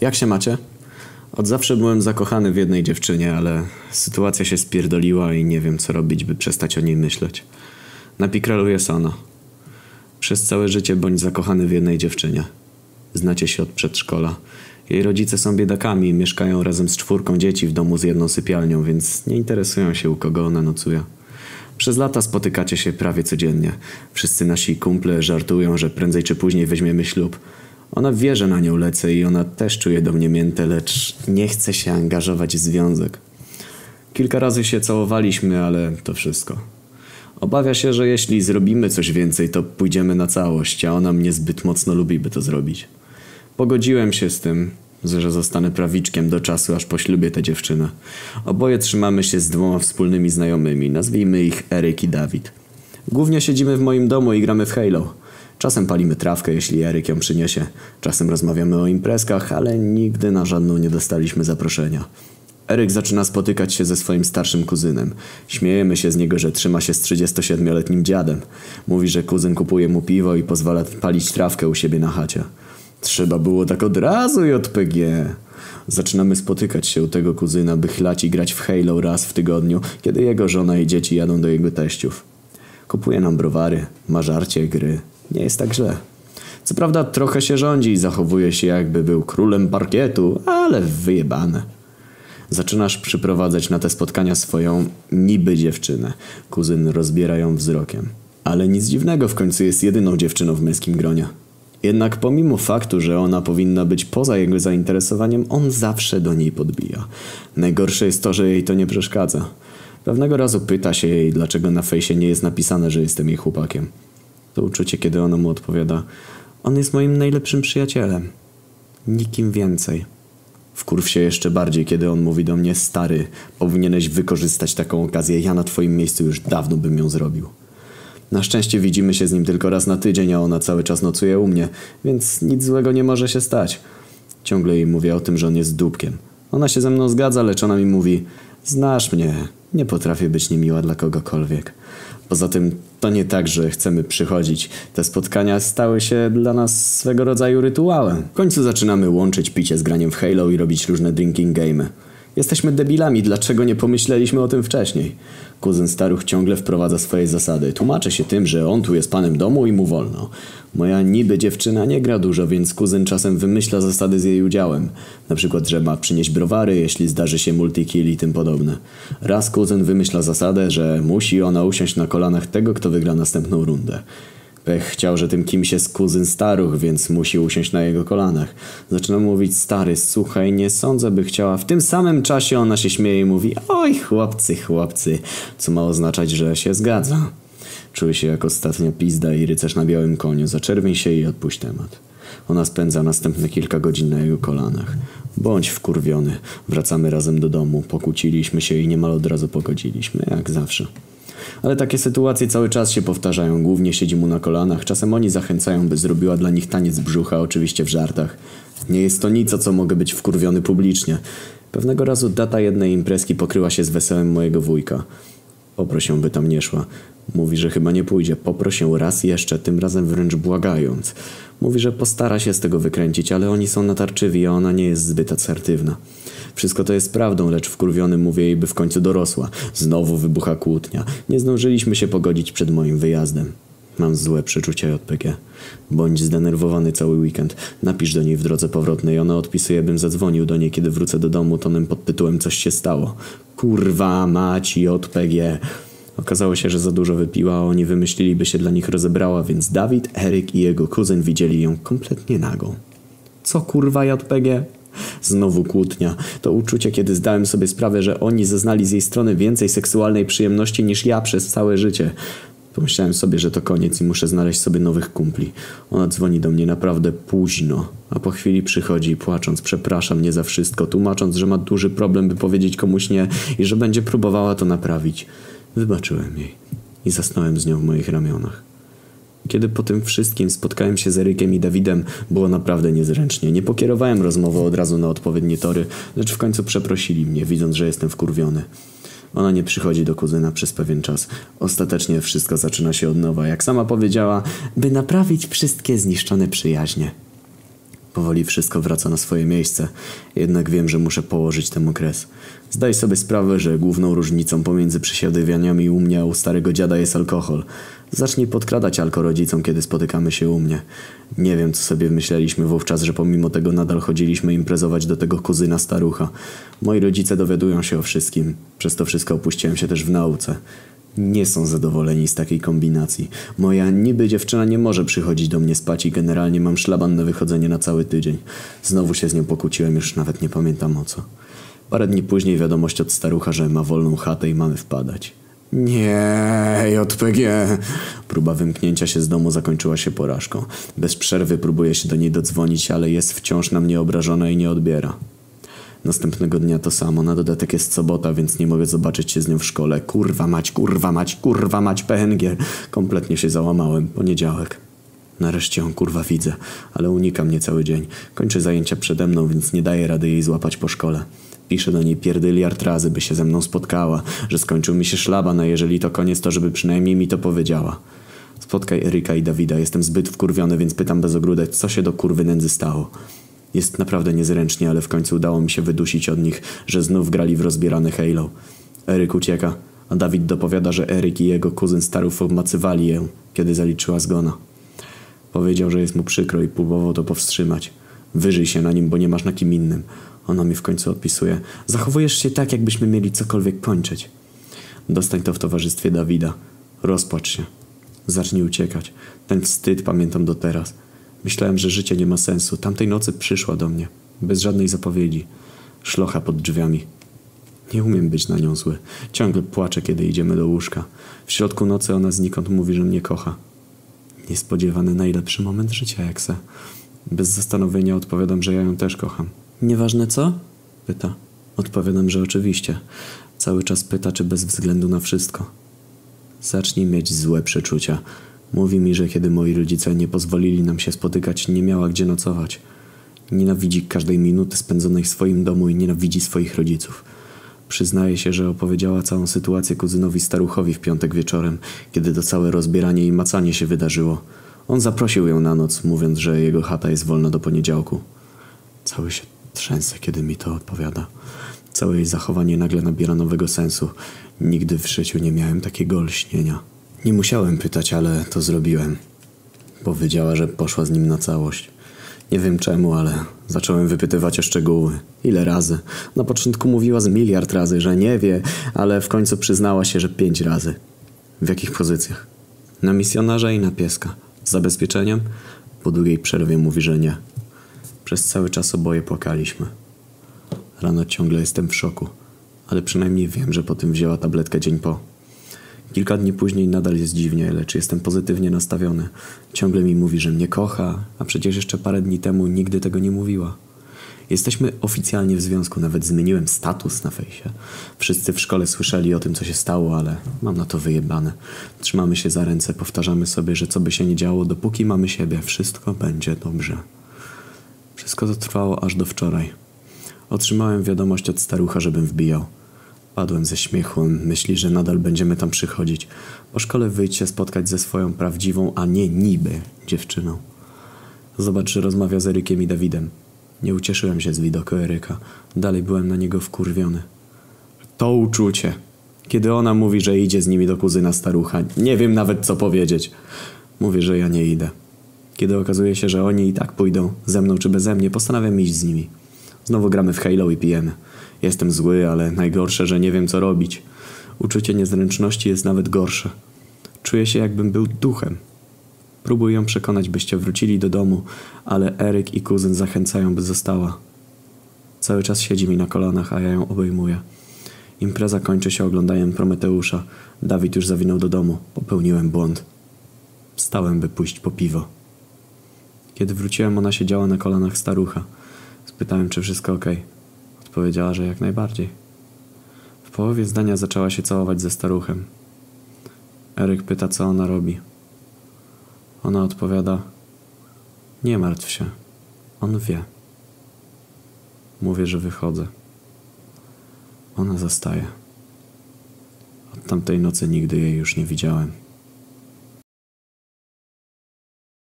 Jak się macie? Od zawsze byłem zakochany w jednej dziewczynie, ale sytuacja się spierdoliła i nie wiem co robić, by przestać o niej myśleć. Na Pikrelu jest ona. Przez całe życie bądź zakochany w jednej dziewczynie. Znacie się od przedszkola. Jej rodzice są biedakami i mieszkają razem z czwórką dzieci w domu z jedną sypialnią, więc nie interesują się u kogo ona nocuje. Przez lata spotykacie się prawie codziennie. Wszyscy nasi kumple żartują, że prędzej czy później weźmiemy ślub. Ona wie, że na nią lecę i ona też czuje do mnie miętę, lecz nie chce się angażować w związek. Kilka razy się całowaliśmy, ale to wszystko. Obawia się, że jeśli zrobimy coś więcej, to pójdziemy na całość, a ona mnie zbyt mocno lubi, by to zrobić. Pogodziłem się z tym, że zostanę prawiczkiem do czasu, aż poślubię tę dziewczynę. Oboje trzymamy się z dwoma wspólnymi znajomymi, nazwijmy ich Eryk i Dawid. Głównie siedzimy w moim domu i gramy w Halo. Czasem palimy trawkę, jeśli Eryk ją przyniesie. Czasem rozmawiamy o imprezkach, ale nigdy na żadną nie dostaliśmy zaproszenia. Eryk zaczyna spotykać się ze swoim starszym kuzynem. Śmiejemy się z niego, że trzyma się z 37-letnim dziadem. Mówi, że kuzyn kupuje mu piwo i pozwala palić trawkę u siebie na chacie. Trzeba było tak od razu, JPG. Zaczynamy spotykać się u tego kuzyna, by chlać i grać w Halo raz w tygodniu, kiedy jego żona i dzieci jadą do jego teściów. Kupuje nam browary, ma żarcie, gry. Nie jest tak źle. Co prawda trochę się rządzi i zachowuje się jakby był królem parkietu, ale wyjebane. Zaczynasz przyprowadzać na te spotkania swoją niby dziewczynę. Kuzyn rozbiera ją wzrokiem. Ale nic dziwnego, w końcu jest jedyną dziewczyną w męskim gronie. Jednak pomimo faktu, że ona powinna być poza jego zainteresowaniem, on zawsze do niej podbija. Najgorsze jest to, że jej to nie przeszkadza. Pewnego razu pyta się jej, dlaczego na fejsie nie jest napisane, że jestem jej chłopakiem. To uczucie, kiedy ona mu odpowiada: On jest moim najlepszym przyjacielem. Nikim więcej. Wkurw się jeszcze bardziej, kiedy on mówi do mnie: Stary, powinieneś wykorzystać taką okazję. Ja na twoim miejscu już dawno bym ją zrobił. Na szczęście widzimy się z nim tylko raz na tydzień, a ona cały czas nocuje u mnie, więc nic złego nie może się stać. Ciągle jej mówię o tym, że on jest dupkiem. Ona się ze mną zgadza, lecz ona mi mówi: Znasz mnie, nie potrafię być niemiła dla kogokolwiek. Poza tym to nie tak, że chcemy przychodzić. Te spotkania stały się dla nas swego rodzaju rytuałem. W końcu zaczynamy łączyć picie z graniem w Halo i robić różne drinking game. Jesteśmy debilami, dlaczego nie pomyśleliśmy o tym wcześniej? Kuzyn Staruch ciągle wprowadza swoje zasady. Tłumaczy się tym, że on tu jest panem domu i mu wolno. Moja niby dziewczyna nie gra dużo, więc kuzyn czasem wymyśla zasady z jej udziałem. Na przykład, że ma przynieść browary, jeśli zdarzy się multikill i tym podobne. Raz kuzyn wymyśla zasadę, że musi ona usiąść na kolanach tego, kto wygra następną rundę. Pech chciał, że tym kimś jest kuzyn staruch, więc musi usiąść na jego kolanach. Zaczyna mówić stary, słuchaj, nie sądzę, by chciała. W tym samym czasie ona się śmieje i mówi oj chłopcy, chłopcy, co ma oznaczać, że się zgadza. Czuje się jak ostatnia pizda i rycerz na białym koniu. Zaczerwień się i odpuść temat. Ona spędza następne kilka godzin na jego kolanach. Bądź wkurwiony. Wracamy razem do domu. Pokłóciliśmy się i niemal od razu pogodziliśmy, jak zawsze. Ale takie sytuacje cały czas się powtarzają. Głównie siedzi mu na kolanach. Czasem oni zachęcają, by zrobiła dla nich taniec brzucha, oczywiście w żartach. Nie jest to nic, o co mogę być wkurwiony publicznie. Pewnego razu data jednej imprezki pokryła się z weselem mojego wujka. Poproś ją, by tam nie szła. Mówi, że chyba nie pójdzie. Poproś ją raz jeszcze, tym razem wręcz błagając. Mówi, że postara się z tego wykręcić, ale oni są natarczywi, a ona nie jest zbyt asertywna. Wszystko to jest prawdą, lecz wkurwiony mówię jej, by w końcu dorosła. Znowu wybucha kłótnia. Nie zdążyliśmy się pogodzić przed moim wyjazdem. Mam złe przeczucia JPG. Bądź zdenerwowany cały weekend. Napisz do niej w drodze powrotnej. Ona odpisuje, bym zadzwonił do niej, kiedy wrócę do domu tonem pod tytułem Coś się stało. Kurwa mać JPG. Okazało się, że za dużo wypiła, a oni wymyślili, by się dla nich rozebrała, więc Dawid, Eryk i jego kuzyn widzieli ją kompletnie nagą. Co kurwa JPG? Znowu kłótnia. To uczucie, kiedy zdałem sobie sprawę, że oni zeznali z jej strony więcej seksualnej przyjemności niż ja przez całe życie. Pomyślałem sobie, że to koniec i muszę znaleźć sobie nowych kumpli. Ona dzwoni do mnie naprawdę późno, a po chwili przychodzi płacząc przeprasza mnie za wszystko, tłumacząc, że ma duży problem, by powiedzieć komuś nie i że będzie próbowała to naprawić. Wybaczyłem jej i zasnąłem z nią w moich ramionach. Kiedy po tym wszystkim spotkałem się z Erykiem i Dawidem, było naprawdę niezręcznie. Nie pokierowałem rozmowę od razu na odpowiednie tory, lecz w końcu przeprosili mnie, widząc, że jestem wkurwiony. Ona nie przychodzi do kuzyna przez pewien czas. Ostatecznie wszystko zaczyna się od nowa, jak sama powiedziała, by naprawić wszystkie zniszczone przyjaźnie. Powoli wszystko wraca na swoje miejsce, jednak wiem, że muszę położyć temu kres. Zdaj sobie sprawę, że główną różnicą pomiędzy przesiadywianiami u mnie a u starego dziada jest alkohol. Zacznij podkradać alko rodzicom, kiedy spotykamy się u mnie. Nie wiem, co sobie myśleliśmy wówczas, że pomimo tego nadal chodziliśmy imprezować do tego kuzyna starucha. Moi rodzice dowiadują się o wszystkim. Przez to wszystko opuściłem się też w nauce. Nie są zadowoleni z takiej kombinacji. Moja niby dziewczyna nie może przychodzić do mnie spać i generalnie mam szlaban na wychodzenie na cały tydzień. Znowu się z nią pokłóciłem, już nawet nie pamiętam o co. Parę dni później wiadomość od starucha, że ma wolną chatę i mamy wpadać. Nie, JPG. Próba wymknięcia się z domu zakończyła się porażką. Bez przerwy próbuję się do niej dodzwonić, ale jest wciąż na mnie obrażona i nie odbiera. Następnego dnia to samo, na dodatek jest sobota, więc nie mogę zobaczyć się z nią w szkole. Kurwa mać, kurwa mać, kurwa mać, PNG. Kompletnie się załamałem. Poniedziałek. Nareszcie ją kurwa widzę, ale unika mnie cały dzień. Kończy zajęcia przede mną, więc nie daję rady jej złapać po szkole. Piszę do niej pierdyliard razy, by się ze mną spotkała, że skończył mi się szlaban, a jeżeli to koniec, to żeby przynajmniej mi to powiedziała. Spotkaj Eryka i Dawida, jestem zbyt wkurwiony, więc pytam bez ogródek, co się do kurwy nędzy stało. Jest naprawdę niezręcznie, ale w końcu udało mi się wydusić od nich, że znów grali w rozbierane Halo. Eryk ucieka, a Dawid dopowiada, że Eryk i jego kuzyn starów obmacywali ją, kiedy zaliczyła zgona. Powiedział, że jest mu przykro i próbował to powstrzymać. Wyżyj się na nim, bo nie masz na kim innym. Ona mi w końcu opisuje. Zachowujesz się tak, jakbyśmy mieli cokolwiek kończyć. Dostań to w towarzystwie Dawida. Rozpłacz się. Zacznij uciekać. Ten wstyd pamiętam do teraz. Myślałem, że życie nie ma sensu. Tamtej nocy przyszła do mnie. Bez żadnej zapowiedzi. Szlocha pod drzwiami. Nie umiem być na nią zły. Ciągle płaczę, kiedy idziemy do łóżka. W środku nocy ona znikąd mówi, że mnie kocha. Niespodziewany najlepszy moment życia, jak se. Bez zastanowienia odpowiadam, że ja ją też kocham. Nieważne co? Pyta. Odpowiadam, że oczywiście. Cały czas pyta, czy bez względu na wszystko. Zacznij mieć złe przeczucia. Mówi mi, że kiedy moi rodzice nie pozwolili nam się spotykać, nie miała gdzie nocować. Nienawidzi każdej minuty spędzonej w swoim domu i nienawidzi swoich rodziców. Przyznaje się, że opowiedziała całą sytuację kuzynowi staruchowi w piątek wieczorem, kiedy to całe rozbieranie i macanie się wydarzyło. On zaprosił ją na noc, mówiąc, że jego chata jest wolna do poniedziałku. Cały się trzęsę, kiedy mi to odpowiada. Całe jej zachowanie nagle nabiera nowego sensu. Nigdy w życiu nie miałem takiego olśnienia. Nie musiałem pytać, ale to zrobiłem. Powiedziała, że poszła z nim na całość. Nie wiem czemu, ale zacząłem wypytywać o szczegóły. Ile razy? Na początku mówiła z miliard razy, że nie wie, ale w końcu przyznała się, że pięć razy. W jakich pozycjach? Na misjonarza i na pieska. Z zabezpieczeniem? Po długiej przerwie mówi, że nie. Przez cały czas oboje płakaliśmy. Rano ciągle jestem w szoku, ale przynajmniej wiem, że po tym wzięła tabletkę dzień po. Kilka dni później nadal jest dziwnie, lecz jestem pozytywnie nastawiony. Ciągle mi mówi, że mnie kocha, a przecież jeszcze parę dni temu nigdy tego nie mówiła. Jesteśmy oficjalnie w związku, nawet zmieniłem status na fejsie. Wszyscy w szkole słyszeli o tym, co się stało, ale mam na to wyjebane. Trzymamy się za ręce, powtarzamy sobie, że co by się nie działo, dopóki mamy siebie, wszystko będzie dobrze. Wszystko to trwało aż do wczoraj. Otrzymałem wiadomość od starucha, żebym wbijał. Padłem ze śmiechu, myśli, że nadal będziemy tam przychodzić. Po szkole wyjdź się spotkać ze swoją prawdziwą, a nie niby dziewczyną. Zobacz, że rozmawia z Erykiem i Dawidem. Nie ucieszyłem się z widoku Eryka. Dalej byłem na niego wkurwiony. To uczucie. Kiedy ona mówi, że idzie z nimi do kuzyna starucha, nie wiem nawet co powiedzieć. Mówię, że ja nie idę. Kiedy okazuje się, że oni i tak pójdą, ze mną czy beze mnie, postanawiam iść z nimi. Znowu gramy w Halo i pijemy. Jestem zły, ale najgorsze, że nie wiem co robić. Uczucie niezręczności jest nawet gorsze. Czuję się jakbym był duchem. Próbuję ją przekonać, byście wrócili do domu, ale Eryk i kuzyn zachęcają, by została. Cały czas siedzi mi na kolanach, a ja ją obejmuję. Impreza kończy się oglądaniem Prometeusza. Dawid już zawinął do domu. Popełniłem błąd. Wstałem, by pójść po piwo. Kiedy wróciłem, ona siedziała na kolanach starucha. Spytałem, czy wszystko ok. Odpowiedziała, że jak najbardziej. W połowie zdania zaczęła się całować ze staruchem. Eryk pyta, co ona robi. Ona odpowiada: Nie martw się. On wie. Mówię, że wychodzę. Ona zostaje. Od tamtej nocy nigdy jej już nie widziałem.